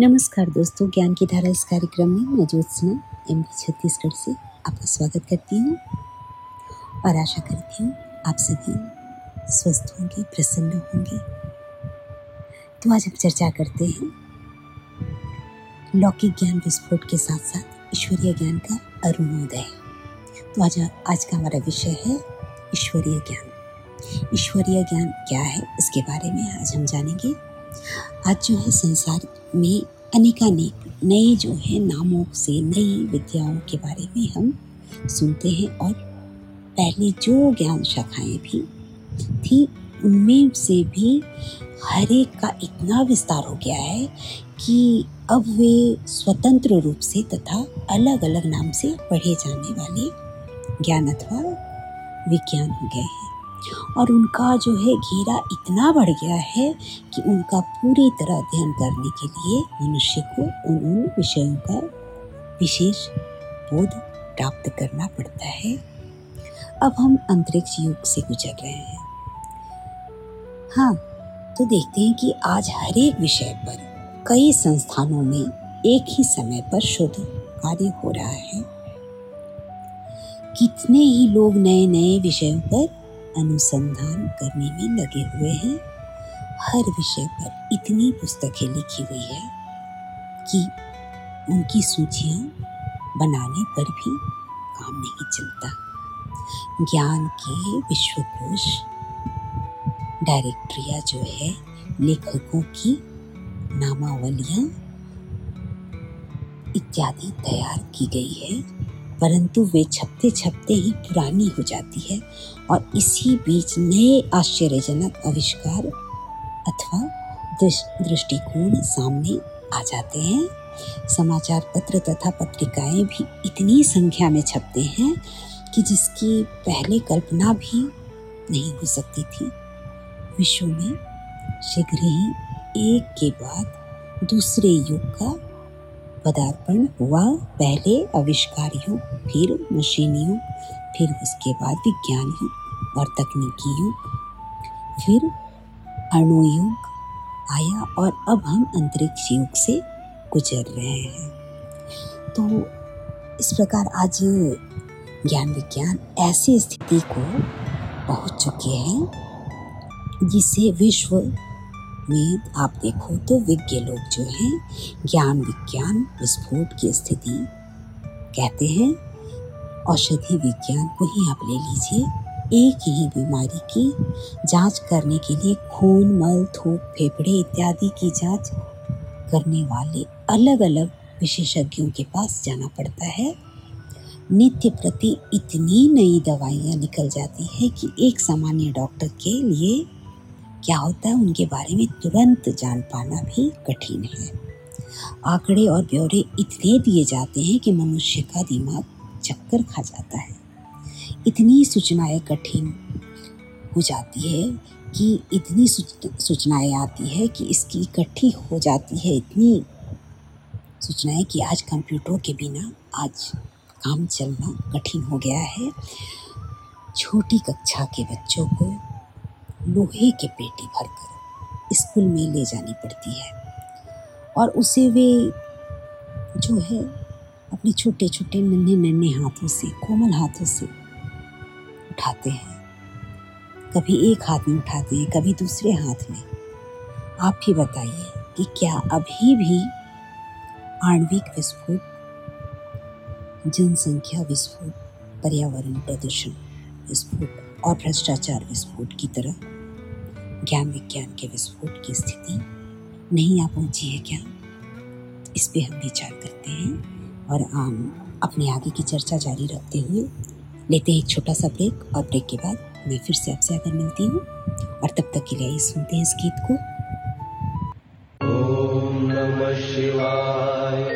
नमस्कार दोस्तों, ज्ञान की धारा इस कार्यक्रम में मैं ज्योत्सना, एम पी छत्तीसगढ़ से आपका स्वागत करती हूँ और आशा करती हूँ आप सभी स्वस्थ होंगे, प्रसन्न होंगे। तो आज हम चर्चा करते हैं लौकिक ज्ञान विस्फोट के साथ साथ ईश्वरीय ज्ञान का अरुणोदय। तो आज आज का हमारा विषय है ईश्वरीय ज्ञान। ईश्वरीय ज्ञान क्या है, इसके बारे में आज हम जानेंगे। आज जो है संसार में अनेकानेक नए जो है नामों से नई विद्याओं के बारे में हम सुनते हैं और पहले जो ज्ञान शाखाएँ भी थी, उनमें से भी हर एक का इतना विस्तार हो गया है कि अब वे स्वतंत्र रूप से तथा अलग अलग नाम से पढ़े जाने वाले ज्ञान अथवा विज्ञान हो गए हैं। और उनका जो है घेरा इतना बढ़ गया है कि उनका पूरी तरह अध्ययन करने के लिए मनुष्य को उन उन विषयों का विशेष बोध प्राप्त करना पड़ता है। अब हम अंतरिक्ष युग से गुजर रहे हैं। हाँ तो देखते हैं कि आज हर एक विषय पर कई संस्थानों में एक ही समय पर शोध कार्य हो रहा है। कितने ही लोग नए नए विषयों पर अनुसंधान करने में लगे हुए हैं। हर विषय पर इतनी पुस्तकें लिखी हुई है कि उनकी सूचियाँ बनाने पर भी काम नहीं चलता। ज्ञान के विश्वकोश डायरेक्टरिया जो है, लेखकों की नामावलियाँ इत्यादि तैयार की गई है। परंतु वे छपते छपते ही पुरानी हो जाती है और इसी बीच नए आश्चर्यजनक आविष्कार अथवा दृष्टिकोण सामने आ जाते हैं। समाचार पत्र तथा पत्रिकाएँ भी इतनी संख्या में छपते हैं कि जिसकी पहले कल्पना भी नहीं हो सकती थी। विश्व में शीघ्र ही एक के बाद दूसरे युग का पदार्पण हुआ, पहले आविष्कारियों, फिर मशीनियों, फिर उसके बाद विज्ञानियों और तकनीकियों, फिर अणु युग आया और अब हम अंतरिक्ष युग से गुजर रहे हैं। तो इस प्रकार आज ज्ञान विज्ञान ऐसी स्थिति को पहुँच चुके हैं, जिसे विश्व में आप देखो तो विज्ञ लोग जो हैं, ज्ञान विज्ञान, विस्फोट की स्थिति। कहते हैं, औषधि विज्ञान को ही आप ले लीजिए। एक ही बीमारी की जाँच करने के लिए खून, मल, थूक, फेफड़े इत्यादि की जाँच करने वाले अलग अलग विशेषज्ञों के पास जाना पड़ता है। नित्य प्रति इतनी नई दवाइयाँ निकल जाती है कि एक सामान्य डॉक्टर के लिए क्या होता है उनके बारे में तुरंत जान पाना भी कठिन है। आंकड़े और ब्यौरे इतने दिए जाते हैं कि मनुष्य का दिमाग चक्कर खा जाता है। इतनी सूचनाएँ कठिन हो जाती है कि इतनी सूचनाएँ आती है कि इसकी इकट्ठी हो जाती है। इतनी सूचनाएँ कि आज कंप्यूटरों के बिना आज काम चलना कठिन हो गया है। छोटी कक्षा के बच्चों को लोहे के पेटी भरकर स्कूल में ले जानी पड़ती है। और उसे वे जो है, अपने छोटे छोटे नन्हे नन्हे हाथों से, कोमल हाथों से उठाते हैं। कभी एक हाथ में उठाते हैं, कभी दूसरे हाथ में। आप ही बताइए कि क्या अभी भी आणविक विस्फोट, जनसंख्या विस्फोट, पर्यावरण प्रदूषण विस्फोट और भ्रष्टाचार विस्फोट की तरह ज्ञान विज्ञान के विस्फोट की स्थिति नहीं आ पहुँची है क्या? इस पे हम विचार करते हैं और आम अपने आगे की चर्चा जारी रखते हुए लेते हैं एक छोटा सा ब्रेक और ब्रेक के बाद मैं फिर से आपसे आकर मिलती हूँ और तब तक के लिए ही सुनते हैं इस गीत को। ओम नमः शिवाय।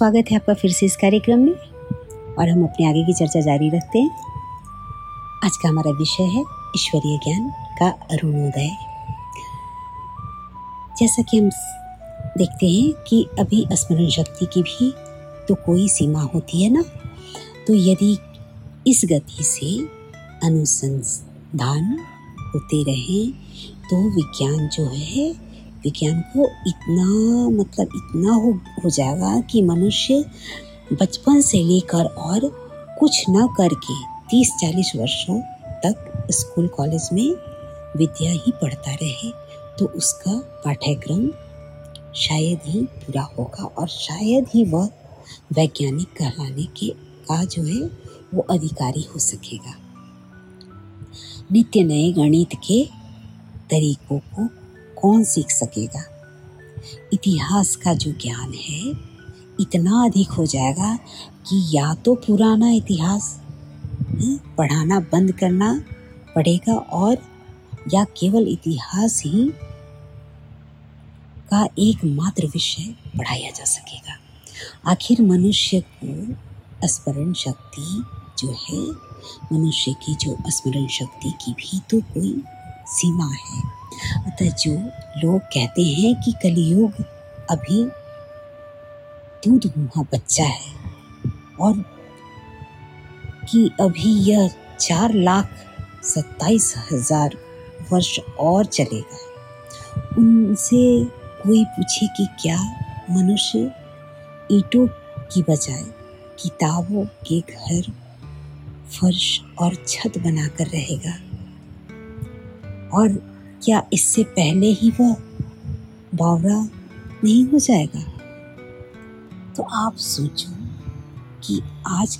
स्वागत है आपका फिर से इस कार्यक्रम में। और हम अपने आगे की चर्चा जारी रखते हैं। आज का हमारा विषय है ईश्वरीय ज्ञान का अरुणोदय। जैसा कि हम देखते हैं कि अभी स्मरण शक्ति की भी तो कोई सीमा होती है ना? तो यदि इस गति से अनुसंधान होते रहें तो विज्ञान जो है विज्ञान को इतना मतलब इतना हो हो जाएगा कि मनुष्य बचपन से लेकर और कुछ न करके तीस चालीस वर्षों तक स्कूल, कॉलेज में विद्या ही पढ़ता रहे तो उसका पाठ्यक्रम शायद ही पूरा होगा और शायद ही वह वैज्ञानिक कहलाने के का जो है, वो अधिकारी हो सकेगा। नित्य नए गणित के तरीकों को कौन सीख सकेगा? इतिहास का जो ज्ञान है, इतना अधिक हो जाएगा कि या तो पुराना इतिहास पढ़ाना बंद करना पड़ेगा और या केवल इतिहास ही का एकमात्र विषय पढ़ाया जा सकेगा। आखिर मनुष्य को स्मरण शक्ति जो है, मनुष्य की जो स्मरण शक्ति की भी तो कोई सीमा है। अतः जो लोग कहते हैं कि कलयुग अभी दूध मुहा बच्चा है और कि अभी यह चार लाख सत्ताईस हज़ार वर्ष और चलेगा। उनसे कोई पूछे कि क्या मनुष्य ईटों की बजाय किताबों के घर, फर्श और छत बनाकर रहेगा? और क्या इससे पहले ही वह बावरा नहीं हो जाएगा? तो आप सोचो कि आज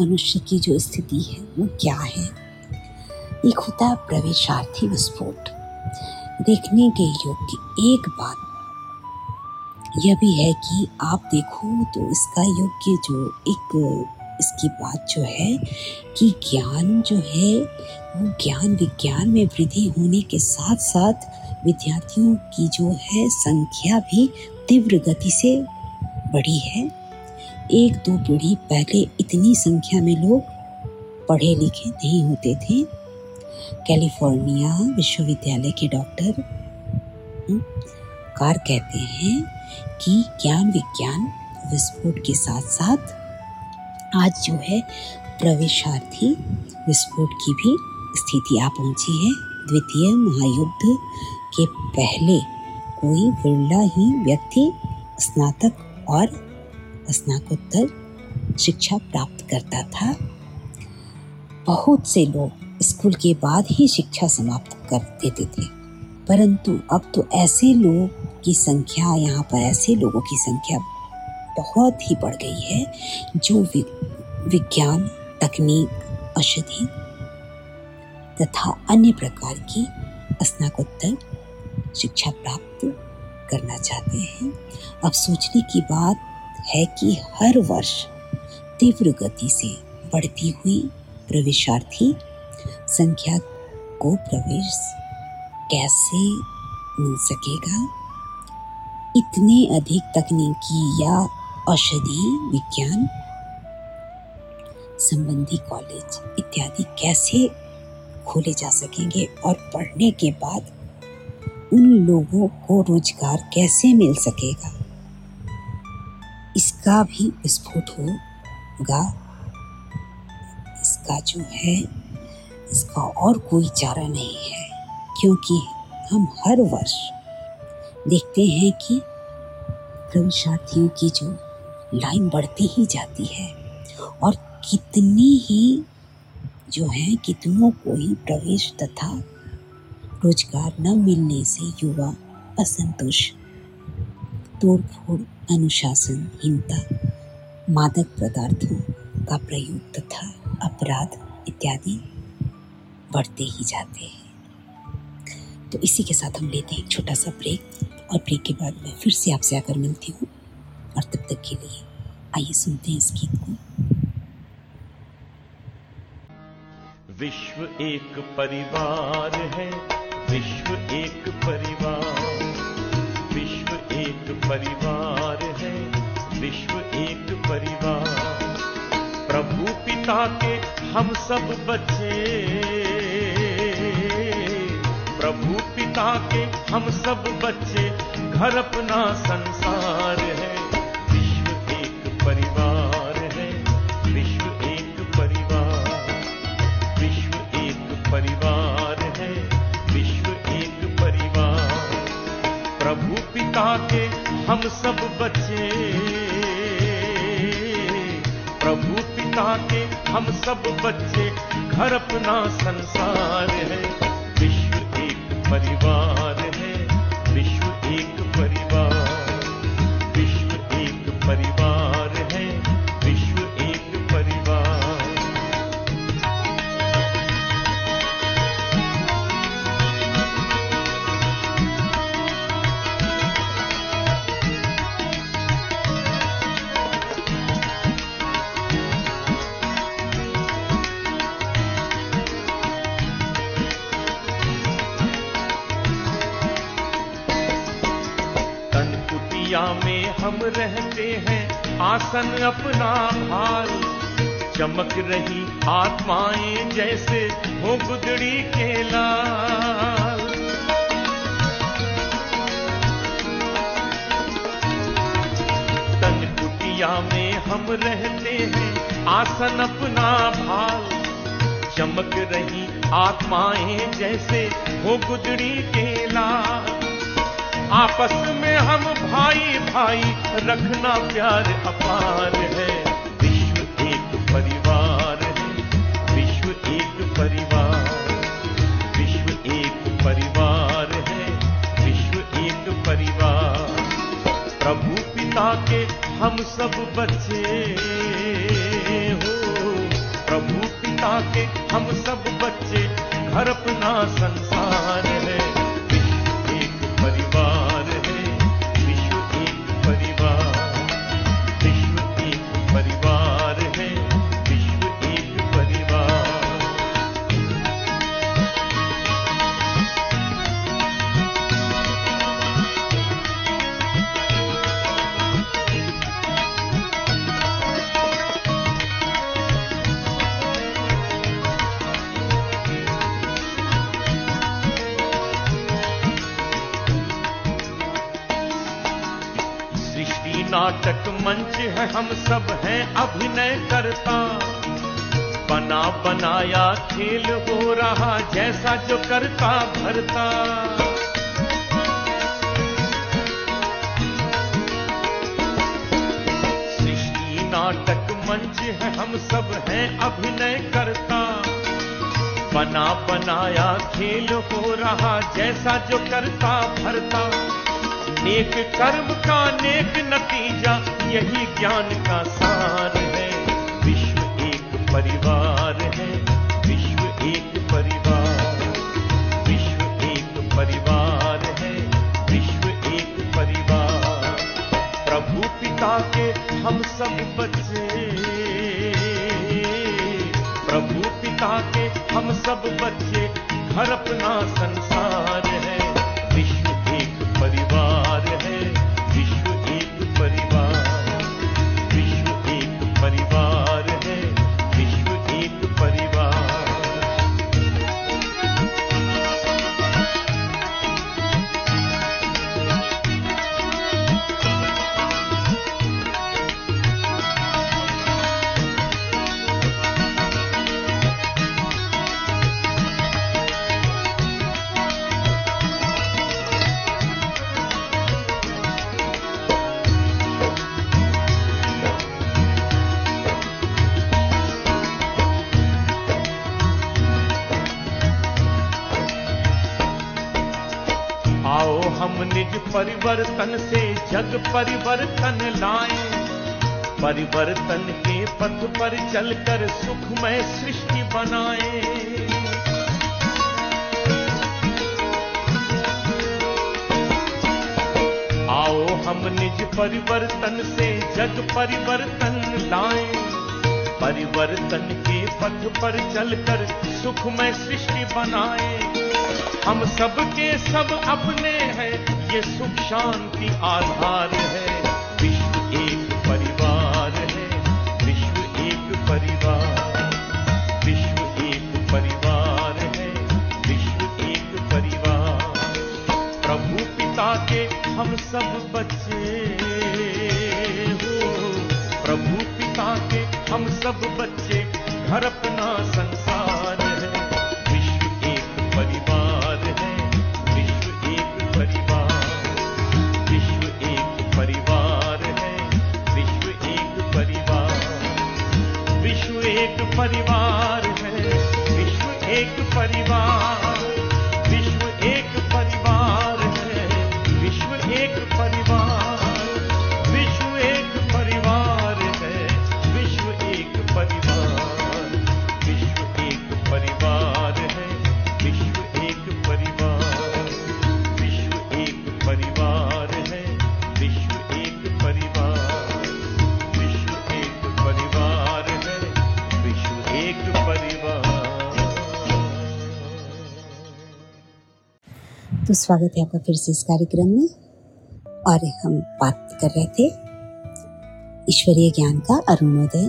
मनुष्य की जो स्थिति है, वो क्या है? एक होता है प्रवेशार्थी विस्फोट। देखने के योग्य एक बात यह भी है कि आप देखो तो इसका योग्य जो एक इसकी बात जो है कि ज्ञान जो है वो ज्ञान विज्ञान में वृद्धि होने के साथ साथ विद्यार्थियों की जो है संख्या भी तीव्र गति से बढ़ी है। एक दो पीढ़ी पहले इतनी संख्या में लोग पढ़े लिखे नहीं होते थे। कैलिफ़ोर्निया विश्वविद्यालय के डॉक्टर हम्म, कार कहते हैं कि ज्ञान विज्ञान विस्फोट के साथ साथ आज जो है, प्रवेशार्थी विस्फोट की भी स्थिति आ पहुँची है। द्वितीय महायुद्ध के पहले कोई विरला ही व्यक्ति, स्नातक और स्नाकोत्तर शिक्षा प्राप्त करता था। बहुत से लोग स्कूल के बाद ही शिक्षा समाप्त कर देते थे। परंतु अब तो ऐसे लोग की संख्या, यहाँ पर ऐसे लोगों की संख्या बहुत ही बढ़ गई है, जो विज्ञान, तकनीक, औषधि तथा अन्य प्रकार की स्नाकोत्तर शिक्षा प्राप्त करना चाहते हैं। अब सोचने की बात है कि हर वर्ष तीव्र गति से बढ़ती हुई प्रवेशार्थी संख्या को प्रवेश कैसे मिल सकेगा? इतने अधिक तकनीकी या औषधि विज्ञान संबंधी कॉलेज इत्यादि कैसे खोले जा सकेंगे और पढ़ने के बाद उन लोगों को रोज़गार कैसे मिल सकेगा? इसका भी विस्फोट होगा। इसका जो है, इसका और कोई चारा नहीं है, क्योंकि हम हर वर्ष देखते हैं कि प्रवेशार्थियों की जो लाइन बढ़ती ही जाती है। और कितनी ही जो है, कितनों को ही प्रवेश तथा रोज़गार न मिलने से युवा असंतोष, तोड़फोड़ अनुशासनहीनता मादक पदार्थों का प्रयोग तथा अपराध इत्यादि बढ़ते ही जाते हैं। तो इसी के साथ हम लेते हैं एक छोटा सा ब्रेक और ब्रेक के बाद मैं फिर से आपसे आकर मिलती हूँ। और तब तक के लिए आइए सुनते हैं इस गीत को। विश्व एक परिवार है, विश्व एक परिवार। विश्व एक परिवार है, विश्व एक परिवार। प्रभु पिता के हम सब बच्चे। प्रभु पिता के हम सब बच्चे, घर अपना संसार। सब बचे। प्रभु पिता के हम सब बच्चे, घर अपना संसार है, विश्व एक परिवार जैसे हो गुदड़ी के लाल। तन कुटिया में हम रहते हैं, आसन अपना भाल। चमक रही आत्माएँ जैसे हो गुदड़ी के लाल। आपस में हम भाई भाई रखना प्यार अपार है। विश्व एक परिवार। के हम सब बचे हो। प्रभु पिता के हम सब बच्चे घर अपना संसार खेल हो रहा जैसा जो करता भरता। सृष्टि नाटक मंच है, हम सब हैं अभिनय करता। बना बनाया खेल हो रहा जैसा जो करता भरता। नेक कर्म का नेक नतीजा, यही ज्ञान का सार है। विश्व एक परिवार है। प्रभु पिता के हम सब बचे। प्रभु पिता के हम सब बचे। घर अपना संसार जग परिवर्तन लाए। परिवर्तन के पथ पर चलकर सुखमय सृष्टि बनाए। आओ हम निज परिवर्तन से जग परिवर्तन लाए। परिवर्तन के पथ पर चलकर सुखमय सृष्टि बनाएँ। हम सब के सब अपने हैं। ये सुख शांति आधार है। विश्व एक परिवार है। विश्व एक परिवार। विश्व एक परिवार है। विश्व एक परिवार। प्रभु पिता के हम सब बच्चे हो। प्रभु पिता के हम सब बच्चे। घर अपना तो स्वागत है आपका फिर से इस कार्यक्रम में। और हम बात कर रहे थे ईश्वरीय ज्ञान का अरुणोदय।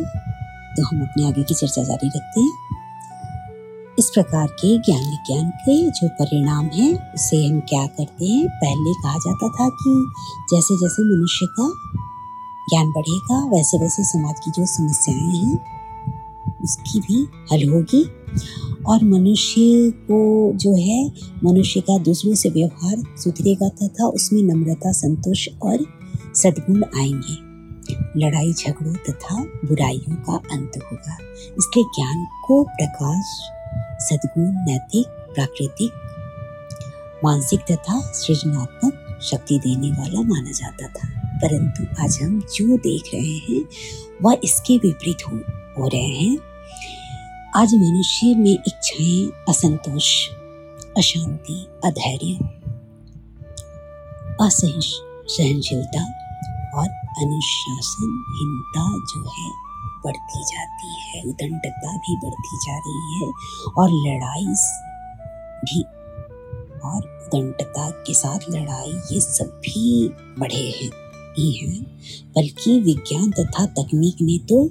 तो हम अपने आगे की चर्चा जारी रखते हैं। इस प्रकार के ज्ञान विज्ञान के जो परिणाम हैं, उसे हम क्या करते हैं? पहले कहा जाता था कि जैसे जैसे मनुष्य का ज्ञान बढ़ेगा वैसे वैसे समाज की जो समस्याएँ हैं, उसकी भी हल होगी। और मनुष्य को जो है मनुष्य का दूसरों से व्यवहार सुधरेगा तथा उसमें नम्रता संतोष और सद्गुण आएँगे। लड़ाई झगड़ों तथा बुराइयों का अंत होगा। इसलिए ज्ञान को प्रकाश सद्गुण नैतिक प्राकृतिक मानसिक तथा सृजनात्मक शक्ति देने वाला माना जाता था। परंतु आज हम जो देख रहे हैं वह इसके विपरीत हो, रहे हैं। आज मनुष्य में इच्छाएँ असंतोष, अशांति, अधैर्य असहनशीलता और अनुशासनहीनता जो है, बढ़ती जाती है। उदंडता भी बढ़ती जा रही है और लड़ाई भी और उदंडता के साथ लड़ाई, ये सब भी बढ़े हैं। ही हैं, बल्कि विज्ञान तथा तकनीक ने तो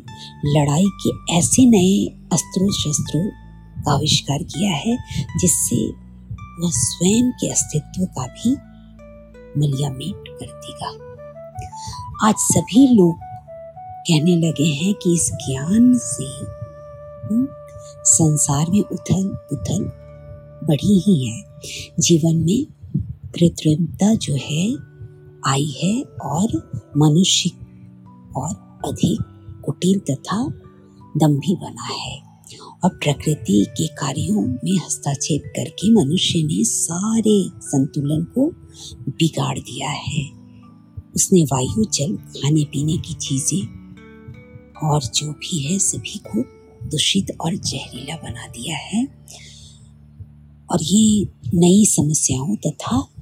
लड़ाई के ऐसे नए अस्त्रों शस्त्रों का आविष्कार किया है, जिससे वह स्वयं के अस्तित्व का भी मलियामेट कर देगा। आज सभी लोग कहने लगे हैं कि इस ज्ञान से संसार में उथल पुथल बढ़ी ही है। जीवन में कृत्रिमता जो है आई है और मनुष्य और अधिक कुटिल तथा दम्भी बना है। और प्रकृति के कार्यों में हस्तक्षेप करके मनुष्य ने सारे संतुलन को बिगाड़ दिया है। उसने वायु, जल, खाने पीने की चीज़ें और जो भी है सभी को दूषित और जहरीला बना दिया है। और ये नई समस्याओं तथा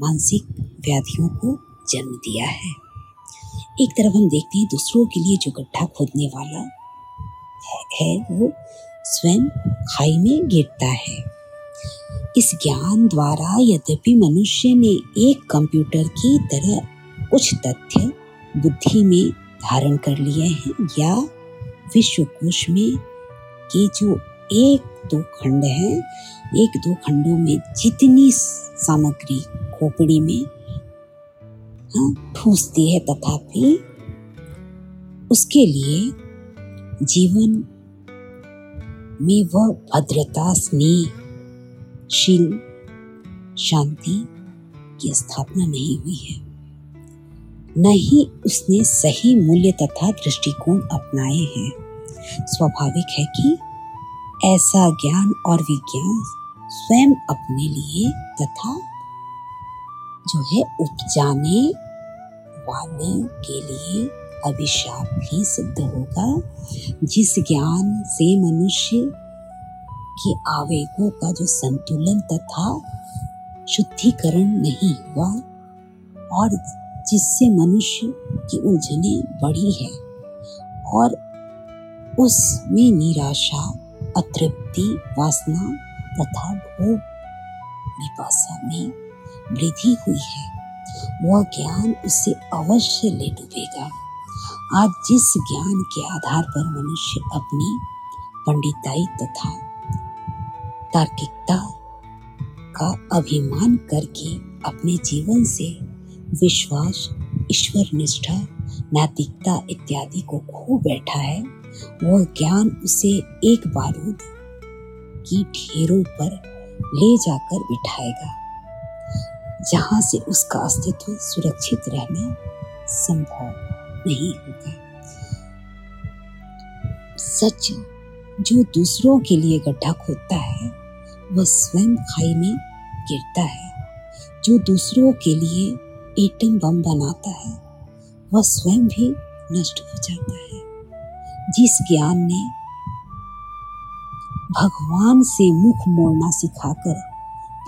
मानसिक व्याधियों को जन्म दिया है। एक तरफ़ हम देखते हैं दूसरों के लिए जो गड्ढा खोदने वाला है वो स्वयं खाई में गिरता है। इस ज्ञान द्वारा यद्यपि मनुष्य ने एक कंप्यूटर की तरह कुछ तथ्य बुद्धि में धारण कर लिए हैं या विश्वकोश में के जो एक दो खंड हैं, एक दो खंडों में जितनी सामग्री खोपड़ी में हाँ, ठूसती है तथापि उसके लिए जीवन में वह भद्रता स्नेह शील शांति की स्थापना नहीं हुई है। न ही उसने सही मूल्य तथा दृष्टिकोण अपनाए हैं। स्वाभाविक है कि ऐसा ज्ञान और विज्ञान स्वयं अपने लिए तथा जो है उपजाने वाले के लिए अभिशाप भी सिद्ध होगा। जिस ज्ञान से मनुष्य के आवेगों का जो संतुलन तथा शुद्धिकरण नहीं हुआ, और जिससे मनुष्य की उलझने बढ़ी है, और उसमें निराशा, अतृप्ति, वासना तथा भोग में वृद्धि हुई है। वह ज्ञान उसे अवश्य ले डूबेगा। आज जिस ज्ञान के आधार पर मनुष्य अपनी पंडिताई तथा तार्किकता का अभिमान करके अपने जीवन से विश्वास, ईश्वर निष्ठा, नैतिकता इत्यादि को खो बैठा है, वह ज्ञान उसे एक बारूद की ढेरों पर ले जाकर बिठाएगा। जहाँ से उसका अस्तित्व सुरक्षित रहना संभव नहीं होगा सच, जो दूसरों के लिए गड्ढा खोदता है, वह स्वयं खाई में गिरता है। जो दूसरों के लिए एटम बम बनाता है, वह स्वयं भी नष्ट हो जाता है। जिस ज्ञान ने भगवान से मुख मोड़ना सिखाकर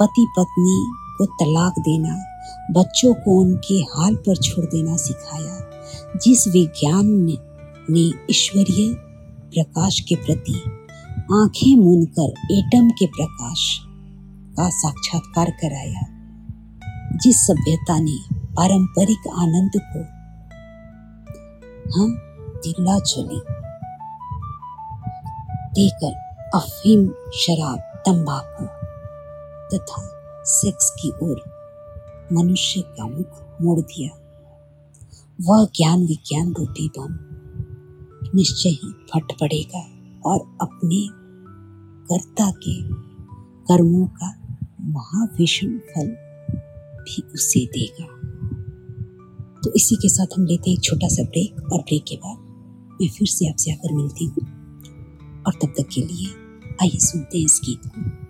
पति पत्नी को तलाक देना बच्चों को उनके हाल पर छोड़ देना सिखाया। जिस विज्ञान ने, ने ईश्वरीय प्रकाश के प्रति आँखें मूंद कर एटम के प्रकाश का साक्षात्कार कराया जिस सभ्यता ने पारंपरिक आनंद को हम दिल्ला चली। देकर अफीम शराब तंबाकू तथा सेक्स की ओर मनुष्य का मुख मोड़ दिया। वह ज्ञान विज्ञान रूपी बम निश्चय ही फट पड़ेगा और अपने कर्ता के कर्मों का महाविषम फल भी उसे देगा। तो इसी के साथ हम लेते हैं एक छोटा सा ब्रेक और ब्रेक के बाद मैं फिर से आपसे आकर मिलती हूँ। और तब तक के लिए आइए सुनते हैं इस गीत को।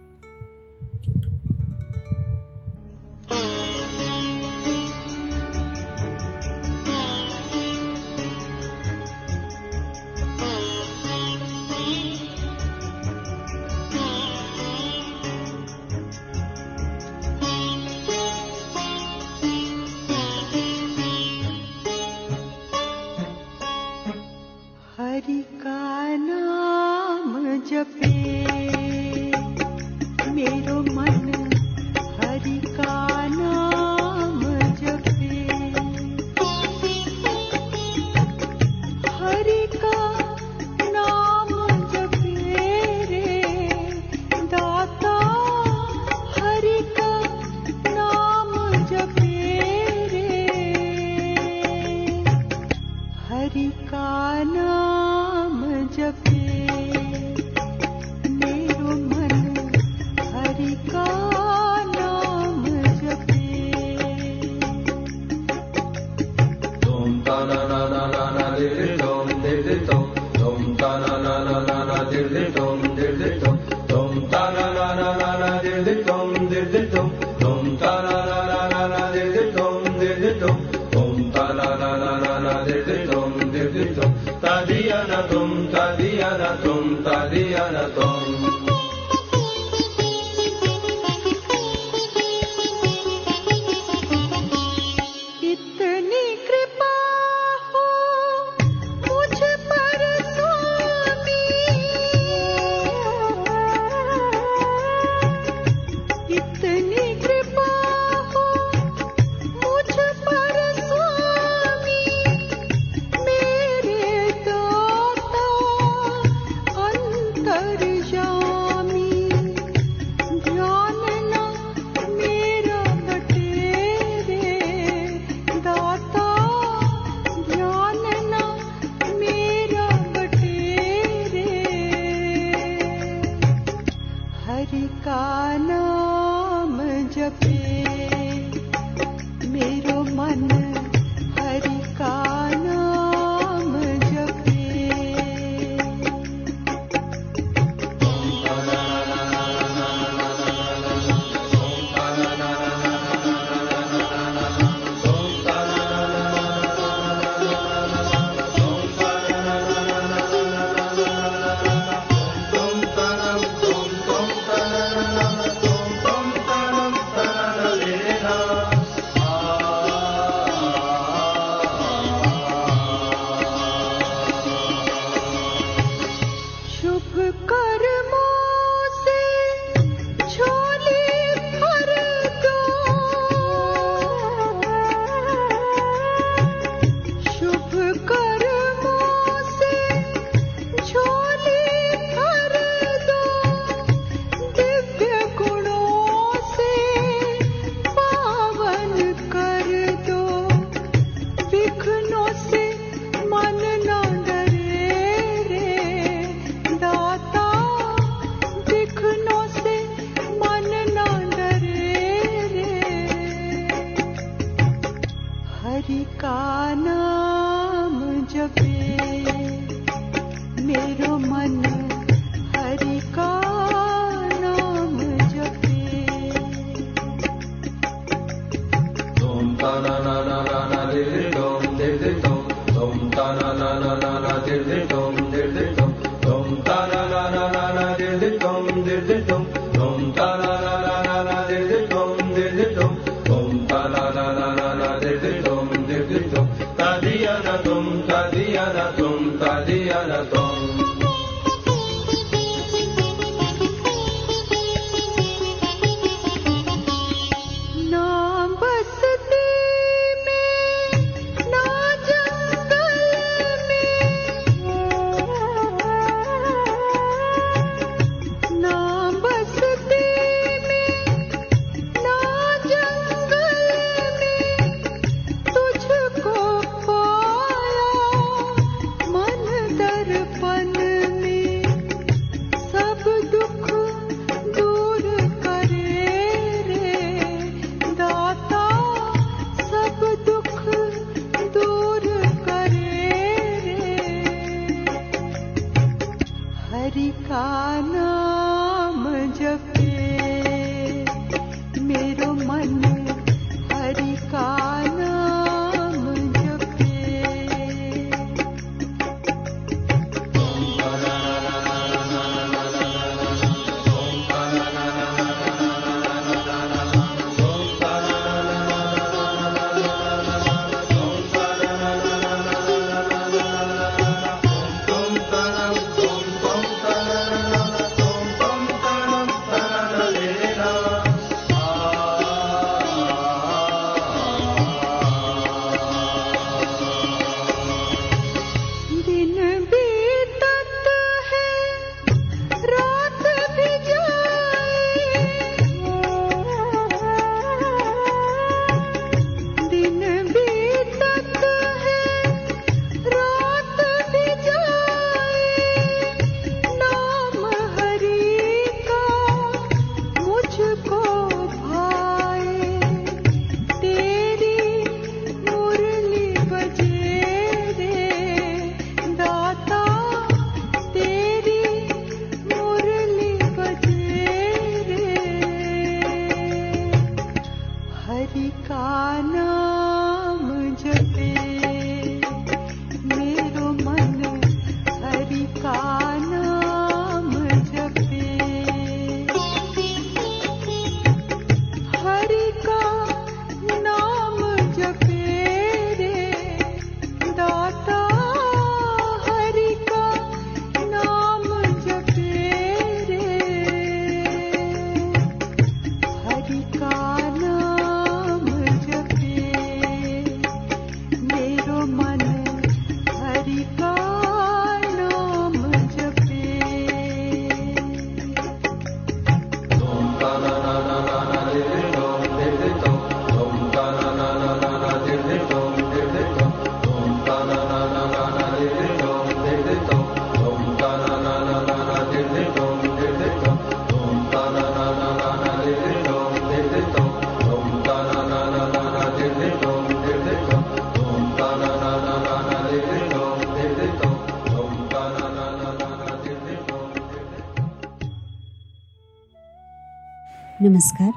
नमस्कार।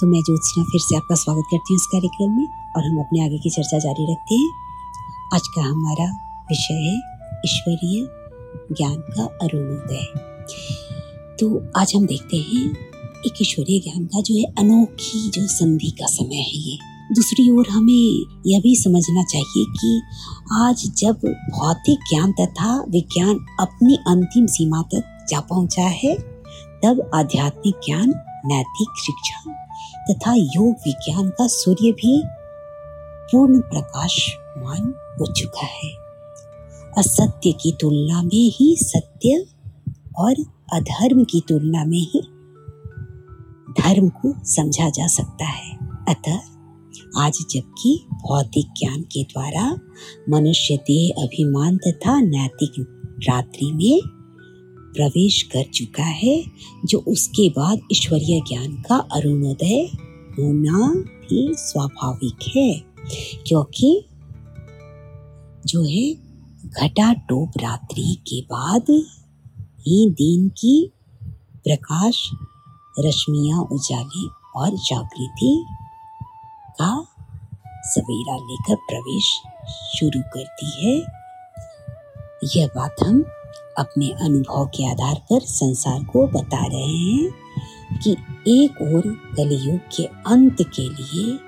तो मैं ज्योत्सना फिर से आपका स्वागत करती हूँ इस कार्यक्रम में और हम अपने आगे की चर्चा जारी रखते हैं। आज का हमारा विषय है ईश्वरीय ज्ञान का अरुणोदय। तो आज हम देखते हैं एक ईश्वरीय ज्ञान का जो है अनोखी जो संधि का समय है ये। दूसरी ओर हमें यह भी समझना चाहिए कि आज जब भौतिक ज्ञान तथा विज्ञान अपनी अंतिम सीमा तक जा पहुँचा है, तब आध्यात्मिक ज्ञान नैतिक शिक्षा तथा योग विज्ञान का सूर्य भी पूर्ण प्रकाशमान हो चुका है। असत्य की तुलना में ही सत्य और अधर्म की तुलना में ही धर्म को समझा जा सकता है। अतः आज जबकि भौतिक ज्ञान के द्वारा मनुष्य देह अभिमान तथा नैतिक रात्रि में प्रवेश कर चुका है, जो उसके बाद ईश्वरीय ज्ञान का अरुणोदय होना भी स्वाभाविक है, क्योंकि जो है घटा टोप रात्रि के बाद ही दिन की प्रकाश रश्मियाँ उजाले और जागृति का सवेरा लेकर प्रवेश शुरू करती है। यह बात हम अपने अनुभव के आधार पर संसार को बता रहे हैं कि एक और कलयुग के अंत के लिए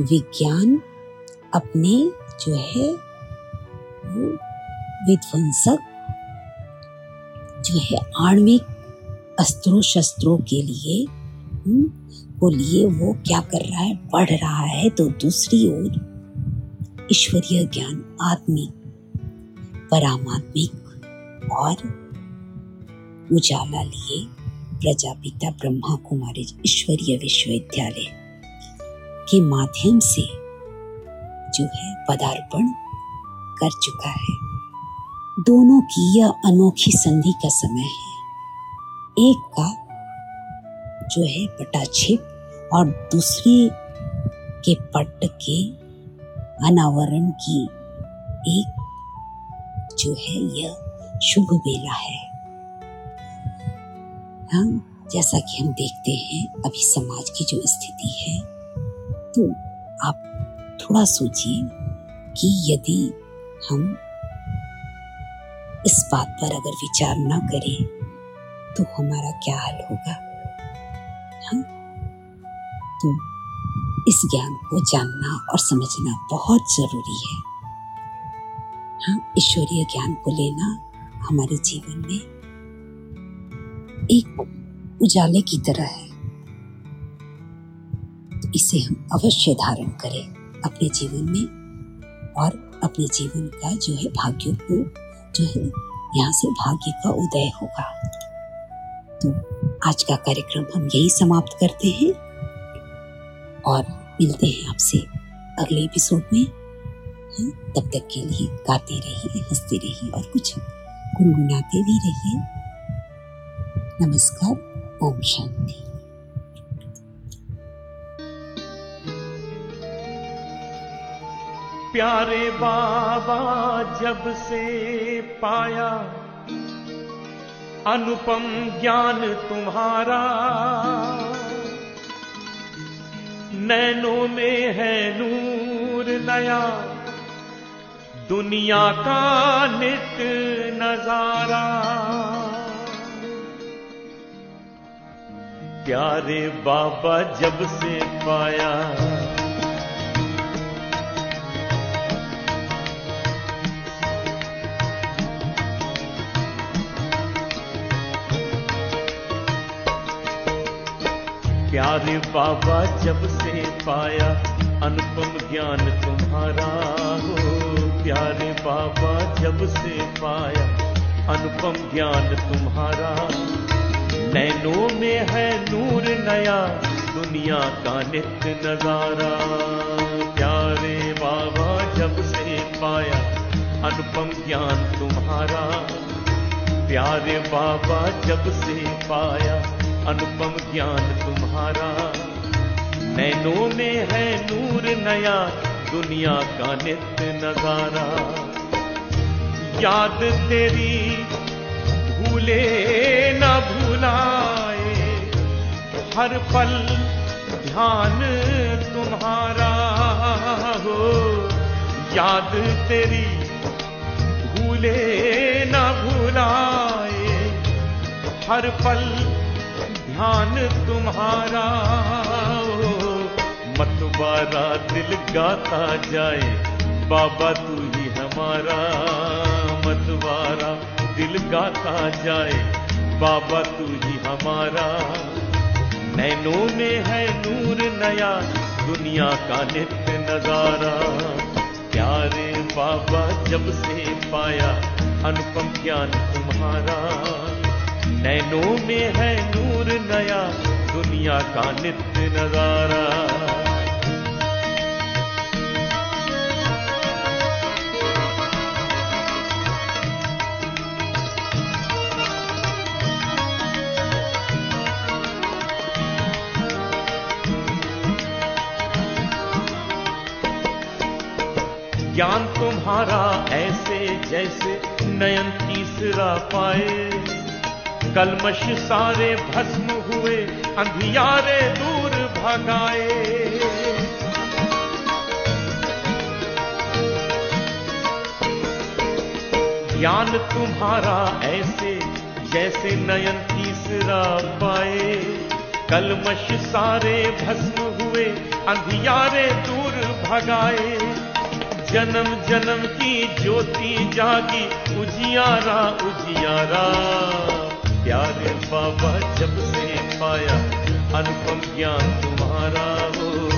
विज्ञान अपने जो है वो विध्वंसक जो है आणविक अस्त्रों शस्त्रों के लिए हम्म, को लिए वो क्या कर रहा है बढ़ रहा है। तो दूसरी ओर ईश्वरीय ज्ञान आत्मिक परामात्मिक और उजाला लिए प्रजापिता ब्रह्मा कुमारी ईश्वरीय विश्वविद्यालय के माध्यम से जो है पदार्पण कर चुका है। दोनों की यह अनोखी संधि का समय है। एक का जो है पटाक्षेप और दूसरे के पट के अनावरण की एक जो है यह शुभ बेला है। हाँ जैसा कि हम देखते हैं, अभी समाज की जो स्थिति है तो आप थोड़ा सोचिए कि यदि हम इस बात पर अगर विचार न करें तो हमारा क्या हाल होगा? हाँ तो इस ज्ञान को जानना और समझना बहुत ज़रूरी है। हाँ ईश्वरीय ज्ञान को लेना हमारे जीवन में एक उजाले की तरह है। तो इसे हम अवश्य धारण करें अपने जीवन में और अपने जीवन का जो है भाग्य को जो है यहाँ से भाग्य का उदय होगा। तो आज का कार्यक्रम हम यही समाप्त करते हैं और मिलते हैं आपसे अगले एपिसोड में। हाँ, तब तक के लिए गाते रहिए हँसते रहिए और कुछ गुनगुनाते भी रहिए। नमस्कार, ओम शांति। प्यारे बाबा जब से पाया, अनुपम ज्ञान तुम्हारा। नैनों में है नूर नया, दुनिया का नित नज़ारा। प्यारे बाबा जब से पाया। प्यारे बाबा जब से पाया, अनुपम ज्ञान तुम्हारा हो। प्यारे बाबा जब से पाया अनुपम ज्ञान तुम्हारा। नैनों में है नूर नया, दुनिया का नित्य नज़ारा। प्यारे बाबा, जब से पाया अनुपम ज्ञान तुम्हारा। प्यारे बाबा, जब से पाया अनुपम ज्ञान तुम्हारा। नैनों में है नूर नया, दुनिया का नित्य नज़ारा। याद तेरी भूले न भूलाए हर पल ध्यान तुम्हारा हो। याद तेरी भूले ना भुलाए हर पल ध्यान तुम्हारा हो। मतबारा दिल गाता जाए, बाबा तू ही हमारा मतवारा दिल गाता जाए, बाबा तू ही हमारा। नैनों में है नूर नया, दुनिया का नित्य नज़ारा। प्यारे बाबा जब से पाया, अनुपम ज्ञान तुम्हारा। नैनों में है नूर नया, दुनिया का नित्य नज़ारा। जैसे नयन तीसरा पाए। कलमश सारे भस्म हुए, अंधियारे दूर भगाए। ज्ञान तुम्हारा ऐसे, जैसे नयन तीसरा पाए। कलमश सारे भस्म हुए, अंधियारे दूर भगाए। जन्म जन्म की ज्योति जागी, उजियारा उजियारा। प्यारे बाबा, जब से पाया अनुपम ज्ञान तुम्हारा हो।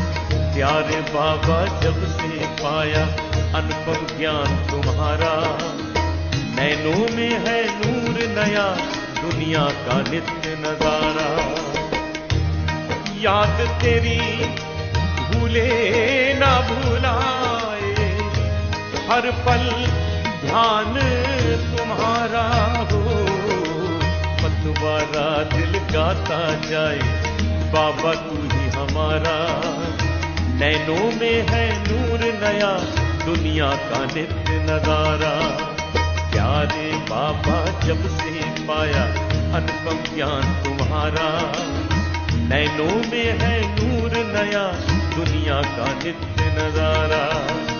प्यारे बाबा, जब से पाया अनुपम ज्ञान तुम्हारा। नैनों में है नूर नया, दुनिया का नित्य नज़ारा। याद तेरी, भूले ना भूलाए हर पल ध्यान तुम्हारा हो। मतवारा दिल गाता जाए, बाबा तू ही हमारा। नैनों में है नूर नया, दुनिया का नित्य नज़ारा। प्यारे बाबा जब से पाया, अनुपम ज्ञान तुम्हारा। नैनों में है नूर नया, दुनिया का नित्य नज़ारा।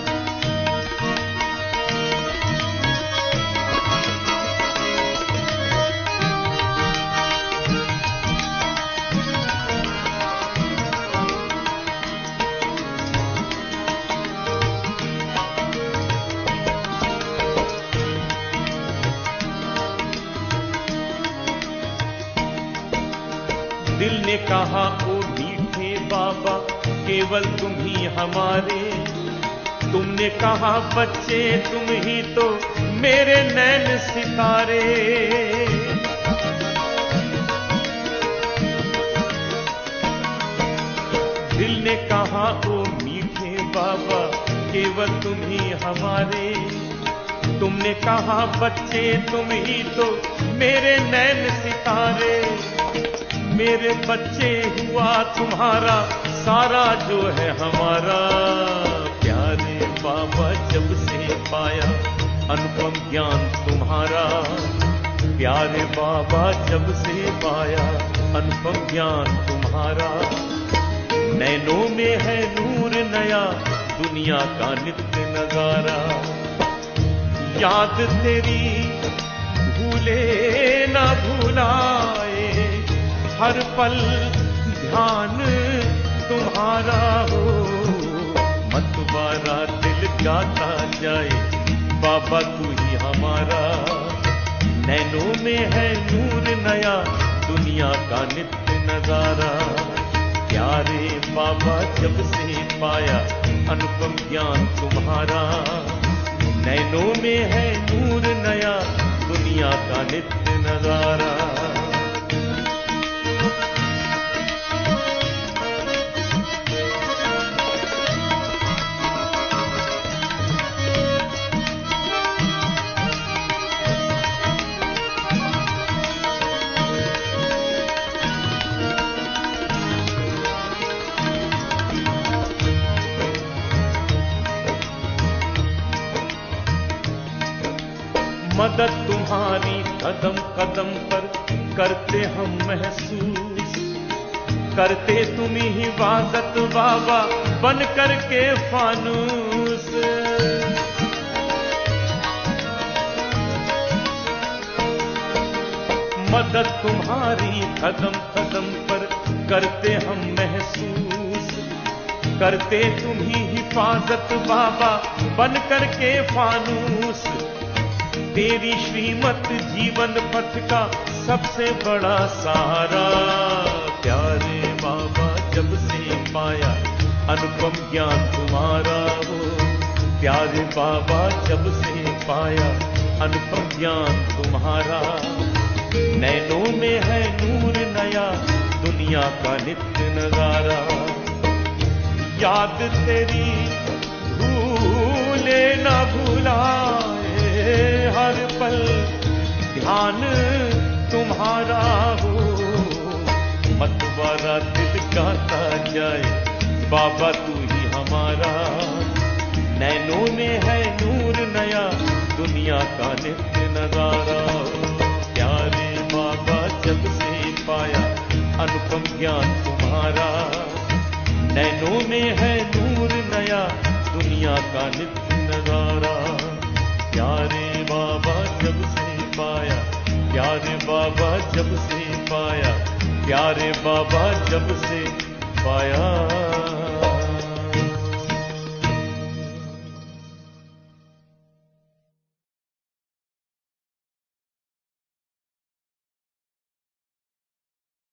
कहा, ओ मीठे बाबा, केवल तुम ही हमारे। तुमने कहा, बच्चे, तुम ही तो मेरे नैन सितारे। दिल ने कहा, ओ मीठे बाबा, केवल तुम ही हमारे। तुमने कहा, बच्चे, तुम ही तो मेरे नैन सितारे। मेरे बच्चे हुआ तुम्हारा, सारा जो है हमारा। प्यारे बाबा जब से पाया अनुपम ज्ञान तुम्हारा। प्यारे बाबा जब से पाया अनुपम ज्ञान तुम्हारा। नैनों में है नूर नया, दुनिया का नित्य नज़ारा। याद तेरी भूले ना भूलाए हर पल ध्यान तुम्हारा हो। मतवारा दिल गाता जाए, बाबा तू ही हमारा। नैनों में है नूर नया, दुनिया का नित्य नज़ारा। प्यारे बाबा जब से पाया, अनुपम ज्ञान तुम्हारा। नैनों में है नूर नया, दुनिया का नित्य नज़ारा। बाबा बन करके फानूस। मदद तुम्हारी कदम कदम पर करते हम महसूस। करते तुम ही हिफाजत बाबा बन करके फानूस। तेरी श्रीमत जीवन पथ का सबसे बड़ा सहारा। प्यारे बाबा, जब से पाया अनुपम ज्ञान तुम्हारा हो। प्यारे बाबा, जब से पाया अनुपम ज्ञान तुम्हारा। नैनों में है नूर नया, दुनिया का नित्य नज़ारा। याद तेरी भूले न भुलाए, हर पल ध्यान तुम्हारा हो। मतवारा दिल गाता जाए, बाबा तू ही हमारा। नैनों में है नूर नया, दुनिया का नित्य नज़ारा। प्यारे बाबा, जब से पाया अनुपम ज्ञान तुम्हारा। नैनों में है नूर नया, दुनिया का नित्य नज़ारा। प्यारे बाबा, जब से पाया, प्यारे बाबा, जब से पाया प्यारे बाबा जब से पाया